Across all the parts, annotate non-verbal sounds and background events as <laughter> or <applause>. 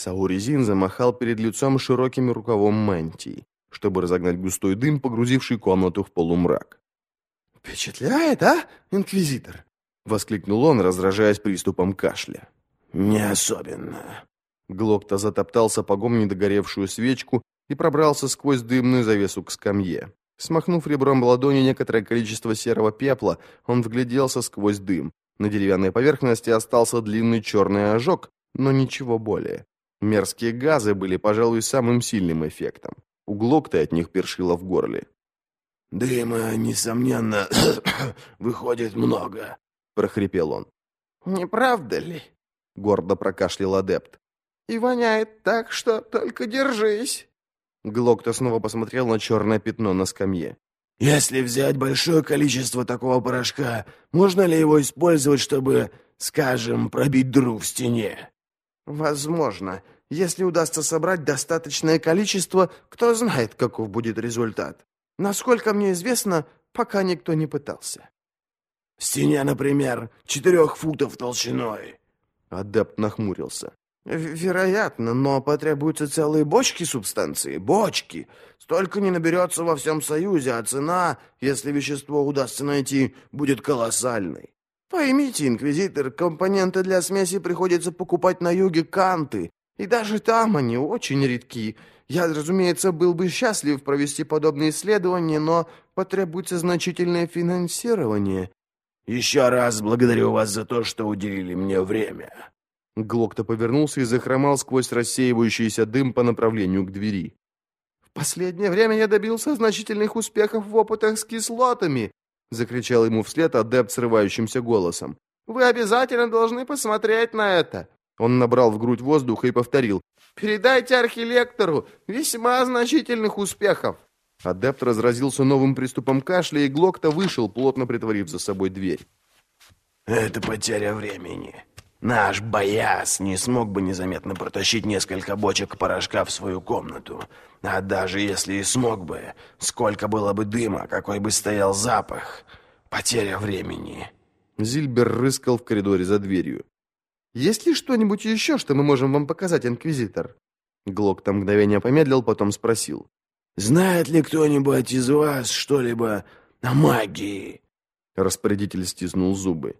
Сауризин замахал перед лицом широким рукавом мантии, чтобы разогнать густой дым, погрузивший комнату в полумрак. «Впечатляет, а, инквизитор?» — воскликнул он, раздражаясь приступом кашля. «Не особенно». Глокта затоптал сапогом недогоревшую свечку и пробрался сквозь дымную завесу к скамье. Смахнув ребром ладони некоторое количество серого пепла, он вгляделся сквозь дым. На деревянной поверхности остался длинный черный ожог, но ничего более. Мерзкие газы были, пожалуй, самым сильным эффектом. У Глокта от них першило в горле. «Дыма, несомненно, <coughs> выходит много», — прохрипел он. «Не правда ли?» — гордо прокашлял адепт. «И воняет так, что только держись». Глокта снова посмотрел на черное пятно на скамье. «Если взять большое количество такого порошка, можно ли его использовать, чтобы, скажем, пробить дыру в стене?» «Возможно. Если удастся собрать достаточное количество, кто знает, каков будет результат. Насколько мне известно, пока никто не пытался». «В стене, например, четырех футов толщиной». Адепт нахмурился. «Вероятно, но потребуются целые бочки субстанции. Бочки! Столько не наберется во всем Союзе, а цена, если вещество удастся найти, будет колоссальной. Поймите, инквизитор, компоненты для смеси приходится покупать на юге Канты, и даже там они очень редки. Я, разумеется, был бы счастлив провести подобные исследования, но потребуется значительное финансирование». «Еще раз благодарю вас за то, что уделили мне время». Глокта повернулся и захромал сквозь рассеивающийся дым по направлению к двери. «В последнее время я добился значительных успехов в опытах с кислотами», закричал ему вслед адепт срывающимся голосом. «Вы обязательно должны посмотреть на это!» Он набрал в грудь воздуха и повторил. «Передайте архилектору весьма значительных успехов!» Адепт разразился новым приступом кашля, и Глокта вышел, плотно притворив за собой дверь. «Это потеря времени. Наш бояс не смог бы незаметно протащить несколько бочек порошка в свою комнату. А даже если и смог бы, сколько было бы дыма, какой бы стоял запах. Потеря времени». Зильбер рыскал в коридоре за дверью. «Есть ли что-нибудь еще, что мы можем вам показать, Инквизитор?» Глок там мгновение помедлил, потом спросил. «Знает ли кто-нибудь из вас что-либо о магии?» Распорядитель стиснул зубы.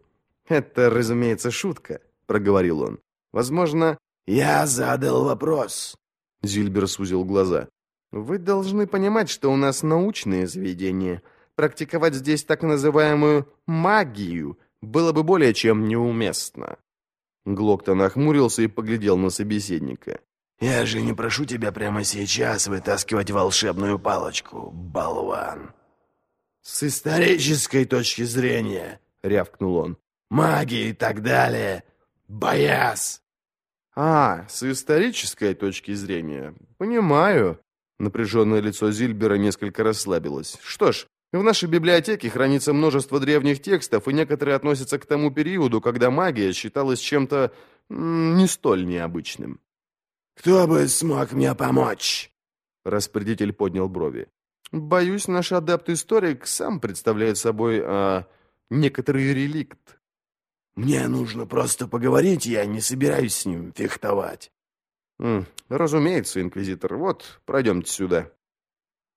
«Это, разумеется, шутка», — проговорил он. «Возможно...» «Я задал вопрос», — Зильбер сузил глаза. «Вы должны понимать, что у нас научное заведение. Практиковать здесь так называемую «магию» было бы более чем неуместно». Глокта нахмурился и поглядел на собеседника. «Я же не прошу тебя прямо сейчас вытаскивать волшебную палочку, болван!» «С исторической точки зрения», — рявкнул он, — «магия и так далее, бояс!» «А, с исторической точки зрения, понимаю». Напряженное лицо Зильбера несколько расслабилось. «Что ж, в нашей библиотеке хранится множество древних текстов, и некоторые относятся к тому периоду, когда магия считалась чем-то не столь необычным. «Кто бы смог мне помочь?» Распорядитель поднял брови. «Боюсь, наш адепт-историк сам представляет собой а, некоторый реликт». «Мне нужно просто поговорить, я не собираюсь с ним фехтовать». «Разумеется, инквизитор. Вот, пройдемте сюда».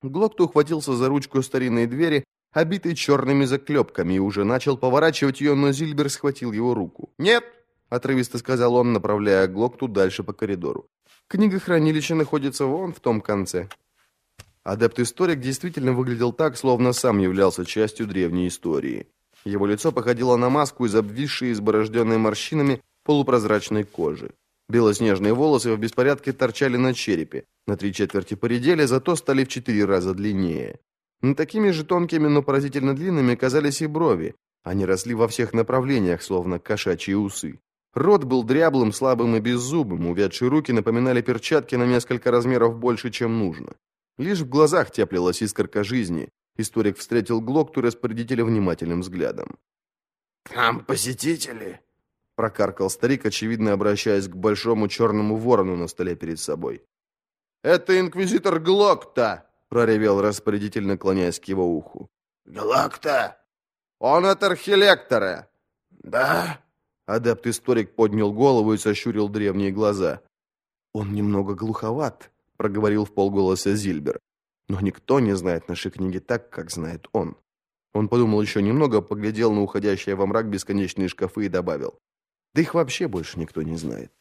Глокт ухватился за ручку старинной двери, обитой черными заклепками, и уже начал поворачивать ее, но Зильбер схватил его руку. «Нет!» — отрывисто сказал он, направляя Глокту дальше по коридору. «Книгохранилище находится вон в том конце». Адепт-историк действительно выглядел так, словно сам являлся частью древней истории. Его лицо походило на маску из обвисшей, изборожденной морщинами полупрозрачной кожи. Белоснежные волосы в беспорядке торчали на черепе. На три четверти поредели, зато стали в четыре раза длиннее. Но такими же тонкими, но поразительно длинными казались и брови. Они росли во всех направлениях, словно кошачьи усы. Рот был дряблым, слабым и беззубым, увядшие руки напоминали перчатки на несколько размеров больше, чем нужно. Лишь в глазах теплилась искорка жизни. Историк встретил Глокту распорядителя внимательным взглядом. «Там посетители?» прокаркал старик, очевидно обращаясь к большому черному ворону на столе перед собой. «Это инквизитор Глокта!» — проревел распорядитель, наклоняясь к его уху. «Глокта?» «Он от архилектора!» «Да?» Адепт-историк поднял голову и сощурил древние глаза. «Он немного глуховат», — проговорил в полголоса Зильбер. «Но никто не знает наши книги так, как знает он». Он подумал еще немного, поглядел на уходящие во мрак бесконечные шкафы и добавил. «Да их вообще больше никто не знает».